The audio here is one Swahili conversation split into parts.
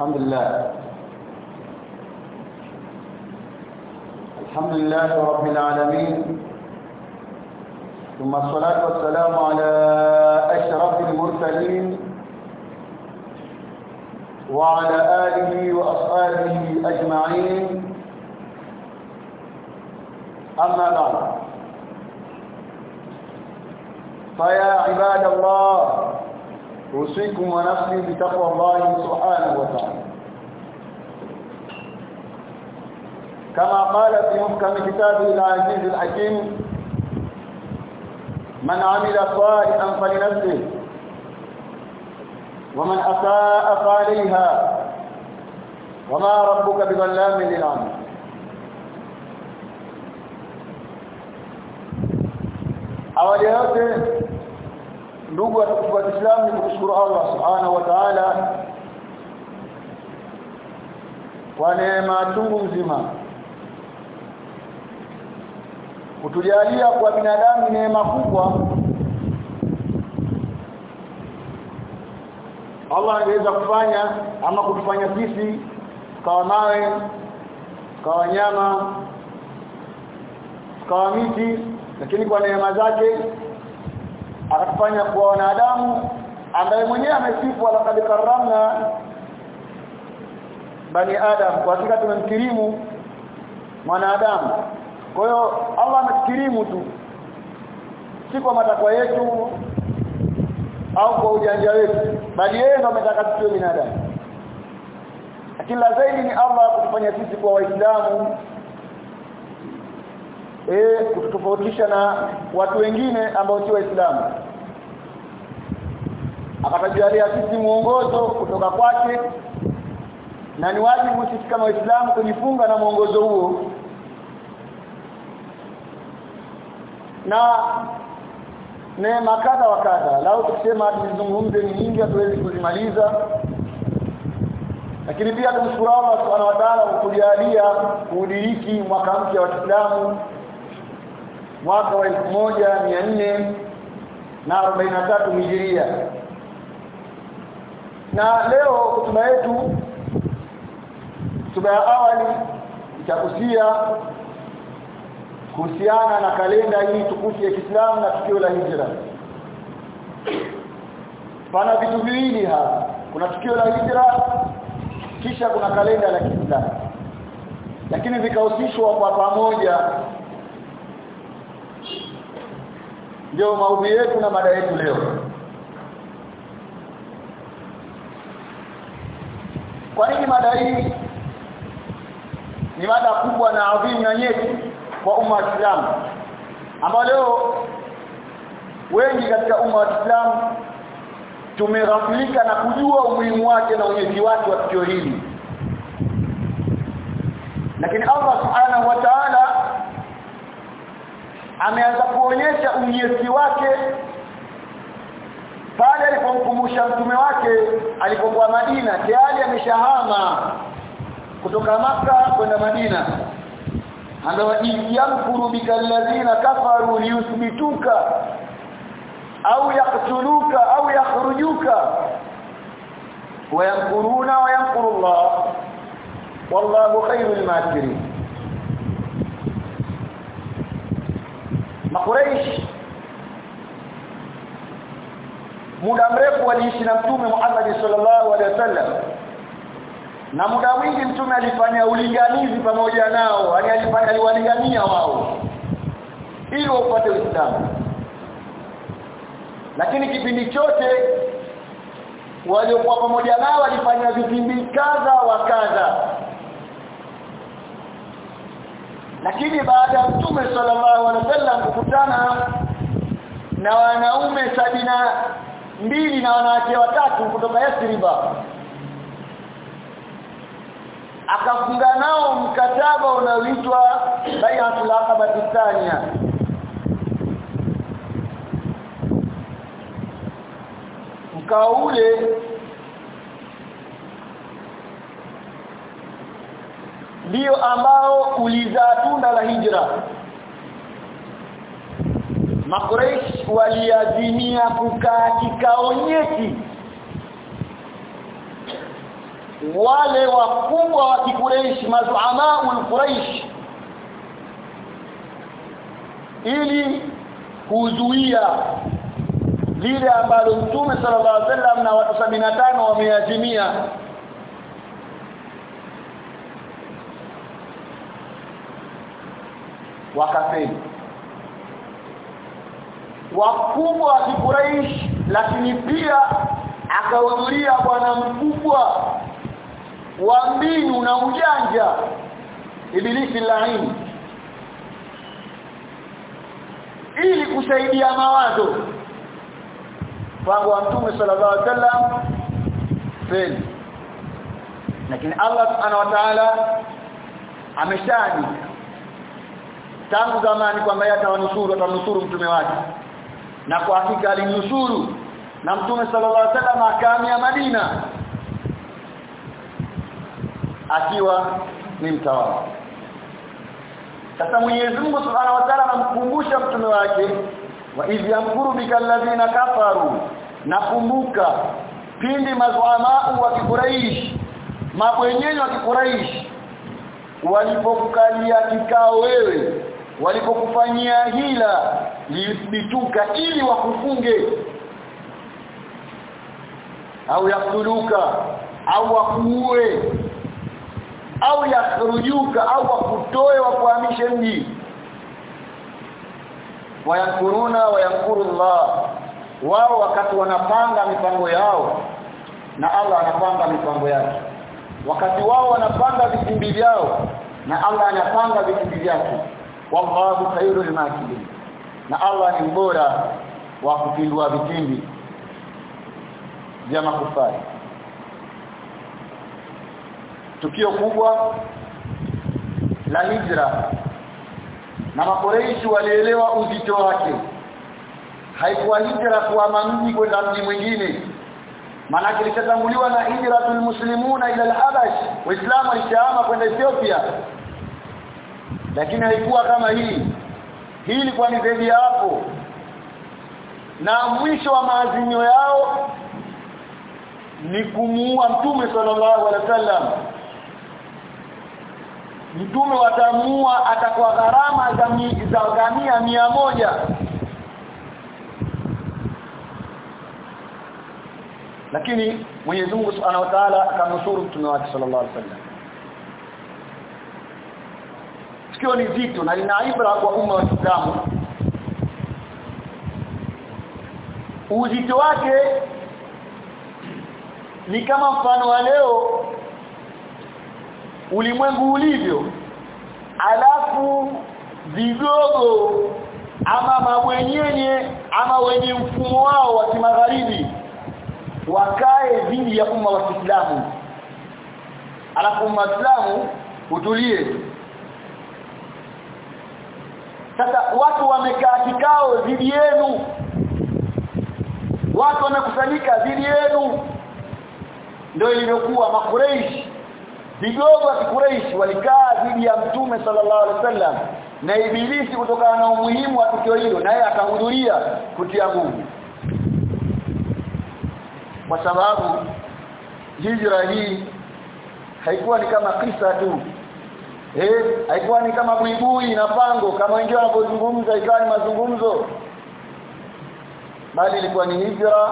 الحمد لله. الحمد لله رب العالمين. ثم الصلاة والسلام على أشرف المرسلين وعلى آله وأصحابه أجمعين. أما بعد. فيا عباد الله أوصيكم ونفسي بتقوى الله سبحانه وتعالى. كما قال في محكم كتابه العزيز الحكيم من عمل صالحا فلنفسه ومن أساء فعليها وما ربك بظلام awali yote ndugu watukufu wa Islam ni kumshukuru Allah subhanahu wa ta'ala kwa neema tungu mzima kutujalia kwa binadamu neema kubwa. Allah angeweza kufanya ama kutufanya sisi tukawa mawe tukawa nyama tukawa miti lakini kwa neema zake akatufanya kuwa wanadamu ambaye mwenyewe amesifu laqad karramna bani adam. Kwa hakika tumemkirimu mwanadamu. Kwa hiyo Allah ametukirimu tu si kwa matakwa yetu au kwa ujanja wetu bali yeye ndo ametaka tuwe binadamu. Lakini la zaidi ni Allah kutufanya sisi kwa waislamu eh kutofautisha na watu wengine ambao si waislamu. Akatajalia sisi mwongozo kutoka kwake na ni wajibu sisi kama waislamu kujifunga na mwongozo huo. Na neema kadha wa kadha lao tukisema tuzungumze ni nyingi hatuwezi kuzimaliza. Lakini pia tumshukuru Allah subhanahu wa ta'ala kukujalia kudiriki mwaka mpya wa Kiislamu mwaka wa 1400 na 43 hijiria. Na leo hotuba yetu hotuba ya awali itakusia kuhusiana na kalenda hii tukufu ya Kiislamu na tukio la hijra. Pana vitu viwili hapa. Kuna tukio la hijra kisha kuna kalenda la Kiislamu. Lakini vikahusishwa kwa pamoja ndio maudhui yetu na mada yetu leo. Kwa nini mada hii? Ni mada kubwa na adhimu na nyeti kwa umma wa Islam ambao leo wengi katika umma wa Islam tumeghafilika na kujua umuhimu wake na unyeti wake wa tukio hili. Lakini Allah subhanahu wa ta'ala ameanza kuonyesha unyeti wake pale alipomkumbusha mtume wake alipokuwa Madina tayari ameshahama kutoka maka kwenda Madina. Angawa yamkuru bika alladhina kafaru liyuthbituka au yaqtuluka au yakhrujuka wayamkuruna wayamkuru Allah wallahu khairul makirin makuraish muda mrefu waliishi na mtume Muhammad sallallahu alaihi wasallam. Na muda mwingi mtume alifanya ulinganizi pamoja nao alifanya aliwalingania wao ili wapate Uislamu. Lakini kipindi chote waliokuwa pamoja nao walifanya vipindi kadha wa kadha lakini baada ya mtume sallallahu alaihi wasallam kukutana na wanaume sabina mbili na wanawake watatu kutoka Yasriba akafunga nao mkataba unaoitwa bai'atul aqaba thania mkao ule ndio ambao ulizaa tunda la hijra. Makureish waliazimia kukaa kikao nyeti wale wakubwa wa kikureishi mazuamaul quraish ili kuzuia lile ambalo mtume sallallahu alaihi wasallam na watu 75 wameazimia wakafeli wakubwa wa Quraysh lakini pia akahudhuria bwana mkubwa wa mbinu na ujanja ibilisi laini ili kusaidia mawazo. Mpango wa mtume sallallahu alaihi wasallam feli. Lakini Allah subhanahu wa ta'ala ameshaandika tangu zamani kwamba yeye atawanusuru atanusuru mtume wake. Na kwa hakika alinusuru. Na mtume sallallahu alaihi wasallam akaamia Madina. Akiwa ni mtawala. Sasa Mwenyezi Mungu Subhanahu wa Ta'ala anamkumbusha mtume wake wa idh yamkuru bikalladhina kafaru. Nakumbuka pindi mazuamau wa kikuraish mabwenyenyo wa kikuraish walipokukalia kikao wewe walipokufanyia hila liyuthbituka ili wakufunge. Au yaktuluka au wakuue au yakurujuka au wakutoe wakuhamishe mji. Wayankuruna wayankuru Allah. Wao wakati wanapanga mipango yao na Allah anapanga mipango yake. Wakati wao wanapanga vitimbi vyao na Allah anapanga vitimbi vyake wallahu khairul makirin. Na Allah ni mbora wa kupindua vitimbi vya makufari. Tukio kubwa la hijra. Na makoreishi walielewa uzito wake. Haikuwa hijra kuhama mji kwenda mji mwingine. Maana kilichotanguliwa na hijratul muslimuna ila al-habash waislamu walishahama kwenda Ethiopia lakini haikuwa kama hii. Hii ilikuwa ni zaidi hapo na mwisho wa maazimio yao ni kumuua mtume sallallahu alaihi wasallam. Mtume watamua atakuwa gharama za za gamia mia moja. Lakini Mwenyezi Mungu Subhanahu wa Ta'ala akamnusuru mtume wake sallallahu alaihi wasallam tukio ni zito na lina ibra kwa umma wa Kiislamu. Uzito wake ni kama mfano wa leo ulimwengu ulivyo. Alafu vigogo ama mabwenyenye ama wenye mfumo wao wa kimagharibi wakae dhidi ya umma wa Kiislamu. Alafu umma wa Kiislamu utulie sasa watu wamekaa kikao dhidi yenu. Watu wamekusanyika dhidi yenu. Ndio ilivyokuwa makureish vigogo wa kureish walikaa dhidi ya mtume sallallahu alaihi wasallam na ibilisi kutokana na umuhimu wa tukio hilo naye akahudhuria kutia nguvu. Kwa sababu hijra hii haikuwa ni kama kisa tu eh haikuwa ni kama buibui na pango kama wengine wanapozungumza ikawa ni mazungumzo. Bali ilikuwa ni hijra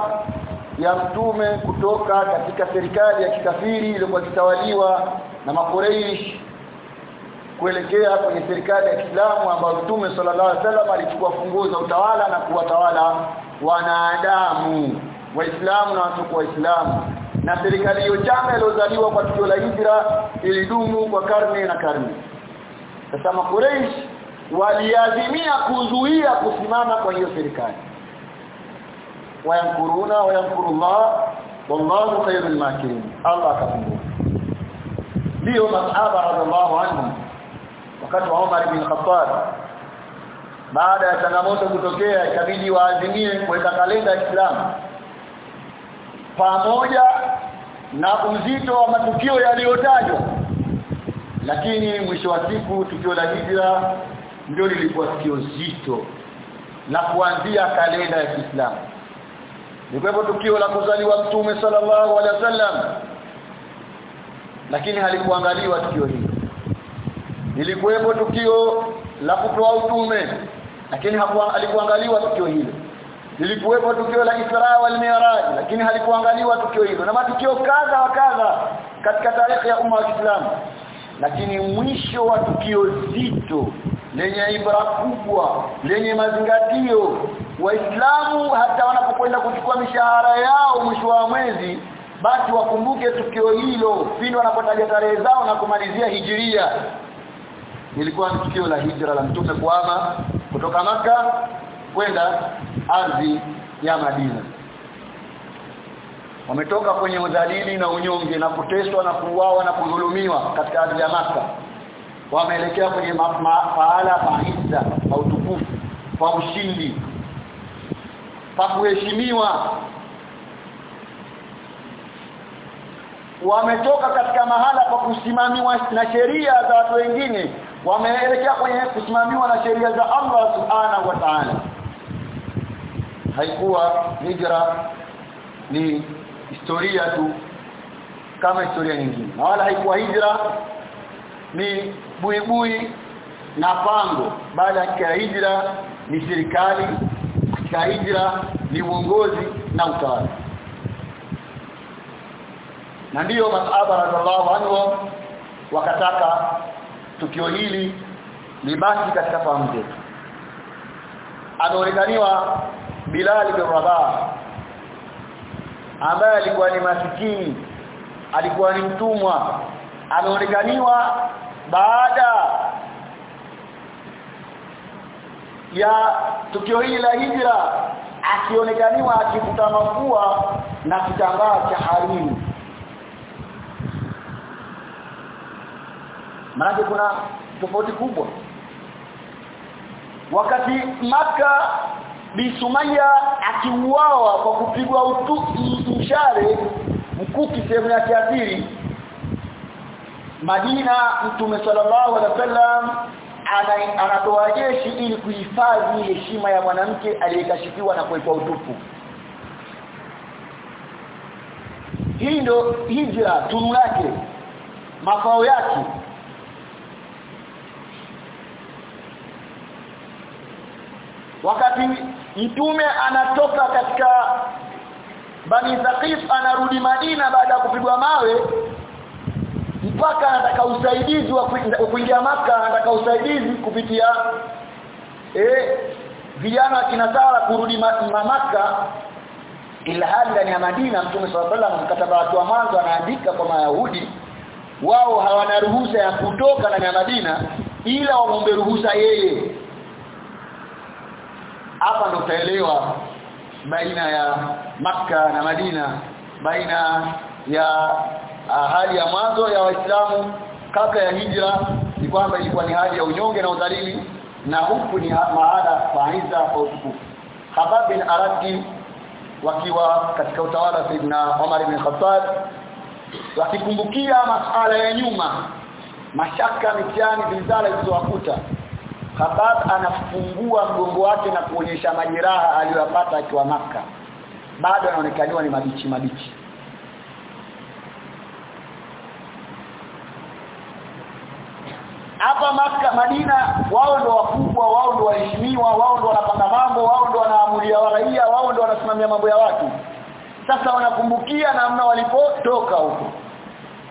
ya mtume kutoka katika serikali ya kikafiri iliyokuwa kitawaliwa na makureish kuelekea kwenye serikali ya Kiislamu ambayo mtume sallallahu alaihi wasallam alichukua funguo za utawala na kuwatawala wanadamu waislamu na watu wa waislamu na serikali hiyo chama iliyozaliwa kwa tukio la hijra ilidumu kwa karne na karne. Sasa makureish waliazimia kuzuia kusimama kwa hiyo serikali. Wayankuruna wayankurullah wallahu khairul makirin. Allah akafungua ndio masahaba radhiallahu anhum wakati wa Umar bin Khattab. Baada ya changamoto kutokea ikabidi waazimie kuweka kalenda ya Kiislamu. Pamoja na uzito wa matukio yaliyotajwa. Lakini mwisho wa siku tukio la hijra ndio lilikuwa tukio zito la kuanzia kalenda ya Kiislamu. Ni tukio la kuzaliwa mtume sallallahu alaihi wasallam lakini halikuangaliwa tukio hilo lilikuwepo tukio la kutoa utume lakini halikuangaliwa tukio hilo lilikuwepo tukio la Isra wal Mi'raj lakini halikuangaliwa tukio hilo. Na matukio kadha wa kadha katika tarehe ya umma wa Kiislamu. Lakini mwisho wa tukio zito lenye ibra kubwa lenye mazingatio waislamu hata wanapokwenda kuchukua mishahara yao mwisho wa mwezi basi wakumbuke tukio hilo pindi wanapotaja tarehe zao na kumalizia hijiria. Ilikuwa ni tukio la hijra la mtume kuama kutoka maka kwenda ardhi ya Madina. Wametoka kwenye udhalili na unyonge na kuteswa na kuuawa na kudhulumiwa katika ardhi ya maka wameelekea kwenye pahala pa izza pa utukufu pa ushindi pa kuheshimiwa. Wametoka katika mahala pa kusimamiwa na sheria za watu wengine. Wameelekea kwenye kusimamiwa na sheria za Allah subhanahu wa ta'ala haikuwa hijra ni historia tu kama historia nyingine. Na wala haikuwa hijra ni buibui na pango. Baada ya hijra ni serikali katika hijra ni uongozi na utawala. Na ndiyo masahaba radhiallahu anhu wakataka tukio hili libaki katika fahamu zetu. Anaonekaniwa Bilal bin Rabah ambaye alikuwa ni masikini alikuwa ni mtumwa ameonekaniwa baada ya tukio hili la hijra akionekaniwa akifuta mafua na kitambaa cha harimu maana kuna tofauti kubwa. Wakati maka Bi Sumaya akiuawa kwa kupigwa mshale mkuki sehemu ya kiathiri Madina Mtume sallallahu alaihi wasallam anatoa jeshi ili kuhifadhi heshima ya mwanamke aliyekashikiwa na kuwekwa utupu. Hii ndo hijra tunu lake mafao yake. Wakati mtume anatoka katika Bani Thaqif anarudi Madina baada ya kupigwa mawe mpaka anataka usaidizi wa kuingia maka anataka usaidizi kupitia eh vijana kinasara kurudi maka ilhali ndani ya Madina Mtume alaihi wasallam mkataba wake wa mwanzo anaandika kwa Mayahudi wao hawana ruhusa ya kutoka ndani ya Madina ila waombe ruhusa yeye hapa ndo utaelewa baina ya maka na Madina baina ya uh, hali ya mwanzo ya waislamu kabla ya hijra ni kwamba ilikuwa ni hali ya unyonge na udhalili na huku ni mahala faiza kwa utukufu. Habab bin Arati wakiwa katika utawala wa Saidina Umar bin Khattab wakikumbukia masuala ya nyuma mashaka mitiani bizala zilizowakuta Habab anafungua mgongo wake na kuonyesha majeraha aliyopata akiwa maka bado anaonekaniwa ni mabichi mabichi. Hapa maka Madina wao ndio wakubwa wao ndio waheshimiwa wao ndio wanapanga mambo wao ndio wanaamulia waraia wao ndio wanasimamia mambo ya watu. Sasa wanakumbukia namna walipotoka huko.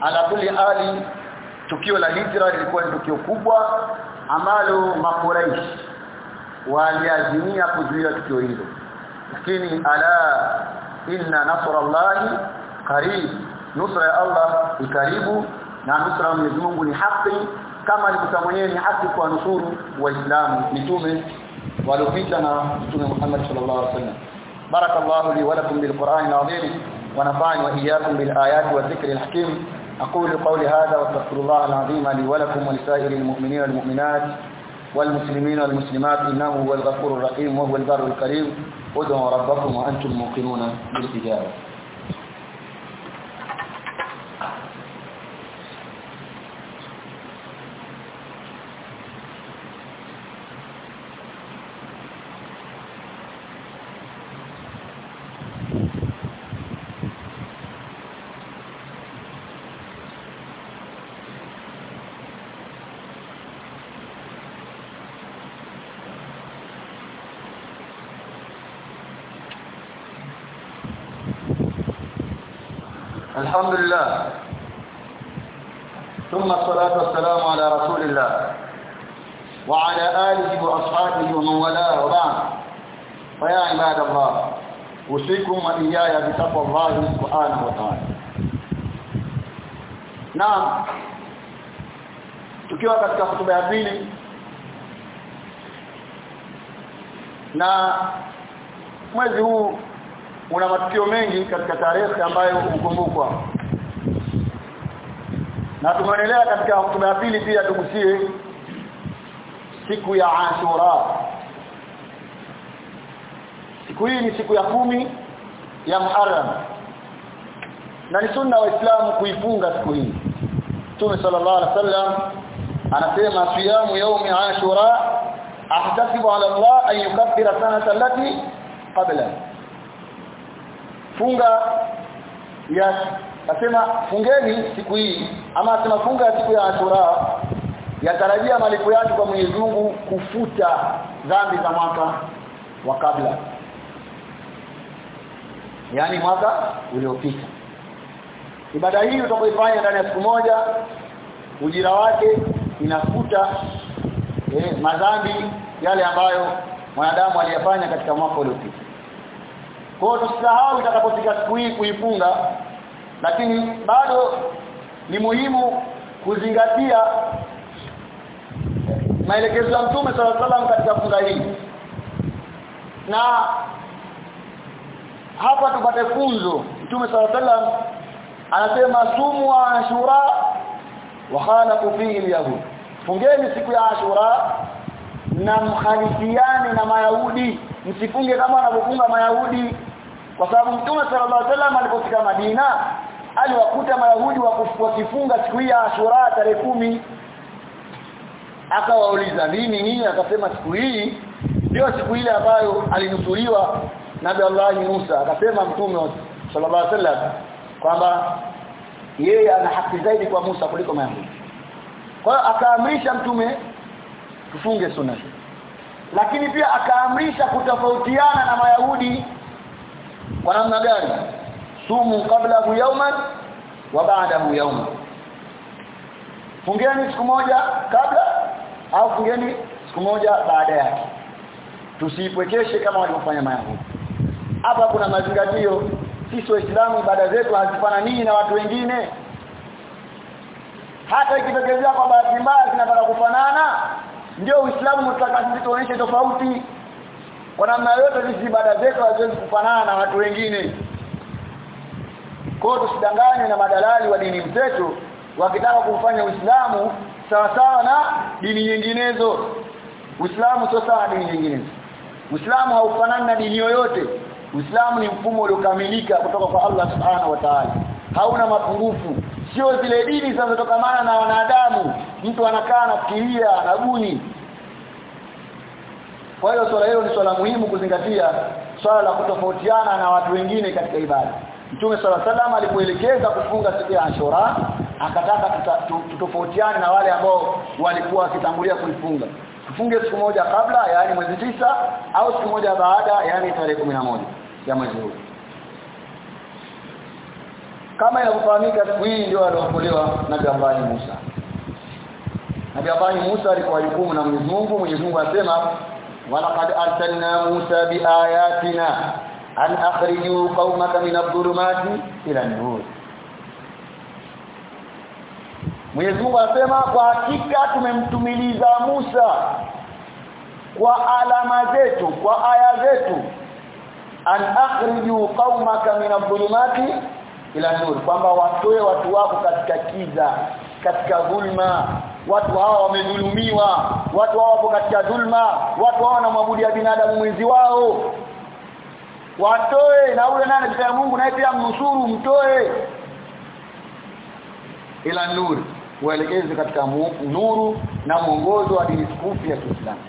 Ala kulli hali tukio la hijra lilikuwa ni tukio kubwa ambalo makuraish waliazimia kuzuia tukio hilo. Lakini ala inna nasrallahi qarib nusra ya Allah ni karibu na nusra ya Mwenyezi Mungu ni haki kama alivyosema mwenyewe ni haki kwa nusuru waislamu mitume waliopita na mtume Muhammad sallallahu alaihi wasallam. Barakallahu li wa lakum bil qur'ani al-azim wa nafa'ani wa iyyakum bil أقول قولي هذا وأستغفر الله العظيم لي ولكم ولسائر المؤمنين والمؤمنات والمسلمين والمسلمات إنه هو الغفور الرحيم وهو البر الكريم. ادعوا ربكم وأنتم موقنون بالإجابة الحمد لله. ثم الصلاة والسلام على رسول الله وعلى آله وأصحابه ومن والاه وبعد. فيا عباد الله أوصيكم وإياي بتقوى الله سبحانه وتعالى. نعم. tukiwa katika hotuba ya pili na una matukio mengi katika tarehe ambayo hukumbukwa. Na tumeendelea katika hotuba ya pili pia tugusie siku ya Ashura. Siku hii ni siku ya kumi ya Muharram. Na ni sunna waislamu kuifunga siku hii. Mtume sallallahu alaihi wasallam anasema siyamu yaumi ashura ahtasibu ala Allah an yukaffira sanata allati qabla funga ya asema fungeni siku hii ama asema funga ya siku ya ashura yatarajia malipo yake kwa Mwenyezi Mungu kufuta dhambi za mwaka wa kabla. Yani mwaka uliopita. Ibada hii utakayoifanya ndani ya siku moja ujira wake inafuta eh, madhambi yale ambayo mwanadamu aliyafanya katika mwaka uliopita kwa hiyo tusisahau itakapofika siku hii kuifunga lakini bado ni muhimu kuzingatia maelekezo ya Mtume SAW katika funga hii. Na hapa tupate funzo. Mtume SAW anasema sumu wa ashura wa khalafu fihi alyahud. Fungeni siku ya ashura na mkhalifiane na mayahudi msifunge kama wanavyofunga mayahudi kwa sababu mtume sallallahu alaihi wasallam alipofika Madina aliwakuta mayahudi wakifunga siku ya ashura tarehe kumi akawauliza nini nini akasema siku hii ndio siku ile ambayo alinusuriwa nabii Allah Musa akasema mtume sallallahu alaihi wasallam kwamba yeye ana haki zaidi kwa Musa kuliko Mayahudi. Kwa hiyo akaamrisha mtume tufunge sunna. Lakini pia akaamrisha kutofautiana na Mayahudi kwa namna gani? Sumu kabla yauman wa ba'dahu yauman. Fungeni siku moja kabla au fungeni siku moja baada yake. Tusiipwekeshe kama walivyofanya Mayahudi. Hapa kuna mazingatio sisi waislamu ibada zetu hazifanani na watu wengine hata ikitokezea kwa bahati mbaya zinataka kufanana ndio uislamu unataka sisi tuonyeshe tofauti. Kwa namna yote sisi ibada zetu haziwezi kufanana na watu wengine. Kwa tusidanganywe na madalali wa dini mseto wakitaka kufanya uislamu sawa sawa na dini nyinginezo. Uislamu sio sawa dini nyinginezo. Uislamu haufanani na dini yoyote. Uislamu ni mfumo uliokamilika kutoka kwa Allah Subhanahu wa Ta'ala. Hauna mapungufu. Sio zile dini zinazotokamana na wanadamu. Mtu anakaa anafikiria, anabuni. Kwa hiyo swala hilo ni swala muhimu kuzingatia, swala la kutofautiana na watu wengine katika ibada. Mtume sala salam alipoelekeza kufunga siku ya Ashura, akataka tutofautiane na wale ambao walikuwa wakitangulia kuifunga. Tufunge siku moja kabla, yaani mwezi tisa au siku moja baada, yaani tarehe moja ya mwezi huu. Kama inavyofahamika siku hii ndio aliokolewa Nabii jambani Musa. Nabii jambani Musa alikuwa jukumu na Mwenyezi Mungu, Mwenyezi Mungu anasema walaqad arsalna Musa biayatina an akhriju qaumaka min adh-dhulumati ila an-nur. Mwenyezi Mungu anasema kwa hakika tumemtumiliza Musa kwa alama zetu, kwa aya zetu an akhriju qaumaka min adh-dhulumati ila nuru kwamba watoe watu wako katika kiza katika dhulma. Watu hawa wamedhulumiwa watu hawa wapo katika dhulma watu hawa wanamwabudia binadamu mwenzi wao. Watoe na ule nani kwa Mungu naye pia mnusuru mtoe. Ila nuru waelekeze katika nuru na mwongozo wa dini tukufu ya Kiislamu.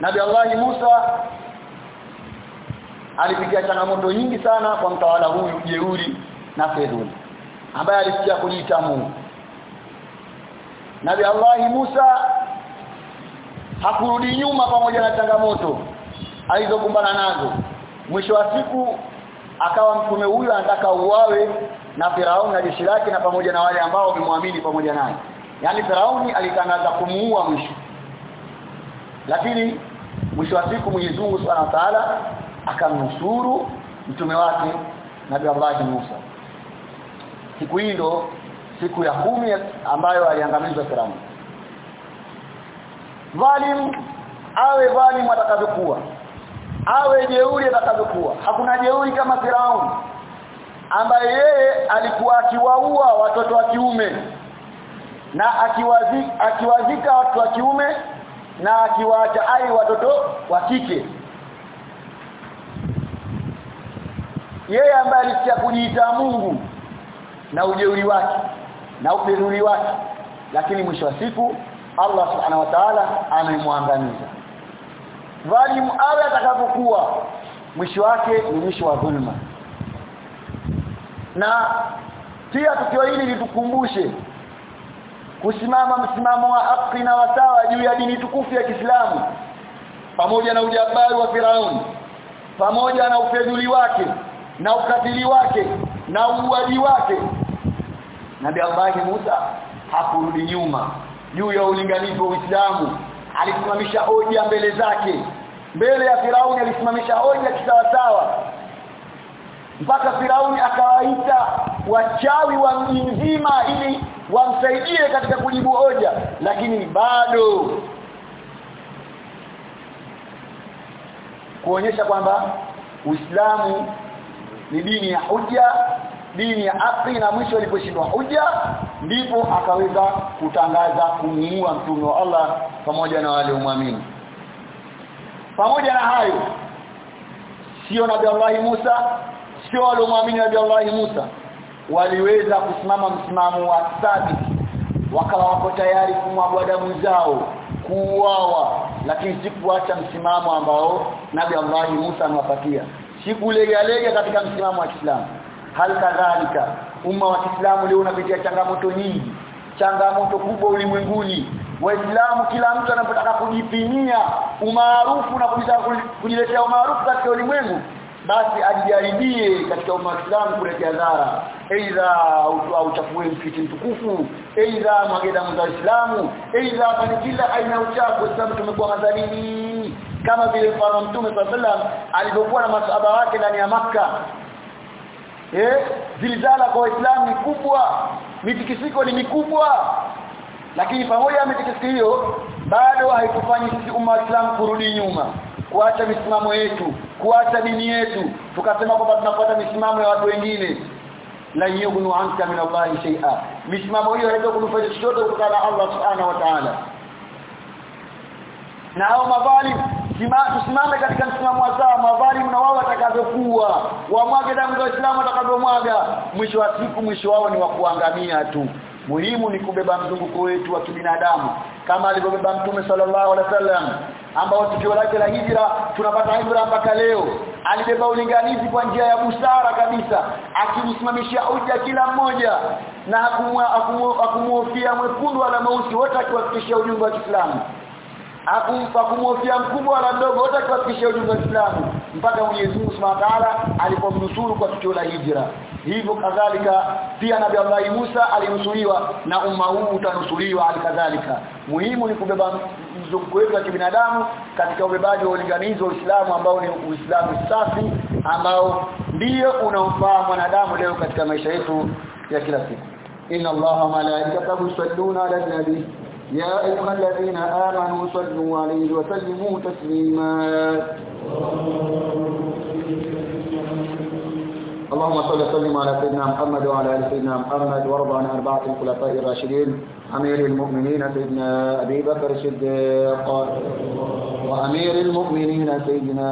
Nabi Allah Musa alipitia changamoto nyingi sana kwa mtawala huyu jeuri na fedhuli ambaye alisikia kujiita Mungu. Nabii Allah Musa hakurudi nyuma pamoja na changamoto alizokumbana nazo. Mwisho wa siku akawa mtume huyu anataka uwawe na Firauni na jeshi lake na pamoja na wale ambao wamemwamini pamoja naye. Yani Firauni alitangaza kumuua mwisho. Lakini mwisho wa siku Mwenyezi Mungu Subhanahu wa Ta'ala akamnusuru mtume wake nabi Allah Musa siku hii ndo siku ya kumi ambayo aliangamizwa Firauni Zalim awe zalim atakavyokuwa. Awe jeuri atakavyokuwa. Hakuna jeuri kama Firauni ambaye yeye alikuwa akiwaua watoto wa kiume na akiwazika akiwazika watu wa kiume na akiwaacha ai watoto wa kike. Yeye ambaye alisikia kujiita Mungu na ujeuri wake na upedhuri wake. Lakini mwisho wa siku Allah subhanahu wa ta'ala amemwangamiza. Dhalimu awe atakapokuwa mwisho wake ni mwisho wa dhulma. Na pia tukio hili litukumbushe kusimama msimamo wa haki na wasawa juu ya dini tukufu ya Kiislamu pamoja na ujabari wa Firauni pamoja na ufedhuli wake na ukatili wake na uwaji wake Nabii Allah Musa hakurudi nyuma. Juu ya ulinganifu wa Uislamu alisimamisha hoja mbele zake. Mbele ya Firauni alisimamisha hoja kisawasawa. Mpaka Firauni akawaita wachawi wa mzima ili wamsaidie katika kujibu hoja. Lakini bado kuonyesha kwamba Uislamu ni dini ya hoja dini ya haki na mwisho aliposhindwa huja ndipo akaweza kutangaza kumuua mtume wa Allah pamoja na wale umwamini pamoja na hayo sio nabii Allah Musa sio wale umwamini nabii Allah Musa waliweza kusimama msimamo wa thabiti wakawa wako tayari kumwaga damu zao kuuawa lakini sikuacha msimamo ambao nabii Allah Musa anawapatia sikulegalega katika msimamo wa Kiislamu hal kadhalika umma wa Kiislamu leo unapitia changamoto nyingi changamoto kubwa ulimwenguni. Waislamu kila mtu anapotaka kujipinia umaarufu na kujitaka kujiletea umaarufu katika ulimwengu basi ajijaribie katika Kiislamu kuletea dhara. Aidha auchafue msikiti mtukufu aidha mwage mwa za Uislamu aidha afanye kila aina uchafu. Sababu tumekuwa madhalili kama vile mfano mtume sallam alivyokuwa na masahaba wake ndani ya maka eh zilizala kwa waislamu ni kubwa mitikisiko ni mikubwa. Lakini pamoja na mitikisiko hiyo bado haikufanyi sisi umma wa Islam kurudi nyuma kuacha misimamo yetu kuacha dini yetu tukasema kwamba tunafuata misimamo ya watu wengine. La yughnu anka min Allah shay'a. Misimamo hiyo haiwezi kunufaisha chochote kutokana na Allah subhanahu wa ta'ala. Na hao madhalim tusimame katika msimamo wa sawa mavali na wao watakavyokuwa. Wamwage damu za Uislamu watakavyomwaga. Mwisho wa siku mwisho wao ni wa kuangamia tu. Muhimu ni kubeba mzunguko wetu wa kibinadamu kama alivyobeba mtume sallallahu alaihi wasallam ambao tukio lake la hijra tunapata hijra mpaka leo. Alibeba ulinganizi kwa njia ya busara kabisa akimsimamishia hoja kila mmoja na hakumuhofia mwekundu wala mweusi wote akiwafikishia ujumbe wa Kiislamu akumpa kumhofia mkubwa wala mdogo wote akiwafikishia ujumbe wa Islamu mpaka Mwenyezi Mungu Subhanahu wa Ta'ala alipomnusuru kwa tukio la hijra. Hivyo kadhalika pia nabii Allah Musa alinusuriwa na umma huu utanusuriwa alikadhalika muhimu ni kubeba mzunguko wetu wa kibinadamu katika ubebaji wa ulinganizi wa Uislamu ambao ni Uislamu safi ambao ndio unaofaa mwanadamu leo katika maisha yetu ya kila siku. Inna allaha malaikatahu yusalluna ala nabi يا أيها الذين آمنوا صلوا عليه وسلموا تسليما. اللهم صل وسلم على سيدنا محمد وعلى آل سيدنا محمد وارض عن أربعة الخلفاء الراشدين أمير المؤمنين سيدنا أبي بكر الصديق وأمير المؤمنين سيدنا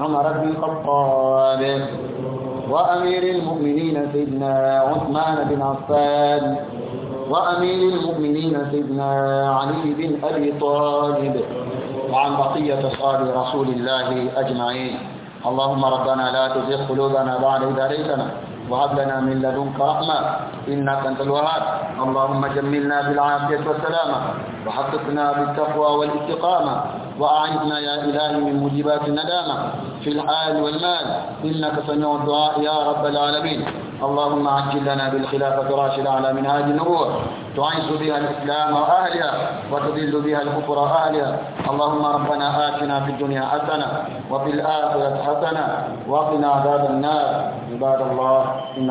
عمر بن الخطاب وأمير المؤمنين سيدنا عثمان بن عفان. وأمير المؤمنين سيدنا علي بن أبي طالب وعن بقية أصحاب رسول الله أجمعين. اللهم ربنا لا تزغ قلوبنا بعد إذ هديتنا وهب لنا من لدنك رحمة إنك أنت الوهاب. اللهم جملنا بالعافية والسلامة وحققنا بالتقوى والاستقامة وأعذنا يا إلهي من موجبات الندامة في الحال والمال. إنك سميع الدعاء يا رب العالمين. اللهم عجل لنا بالخلافة راشدة على منهاج النبوة. تعز بها الإسلام وأهلها وتذل بها الكفر وأهلها. اللهم ربنا آتنا في الدنيا حسنة وفي الآخرة حسنة وقنا عذاب النار. عباد الله إن